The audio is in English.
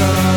sun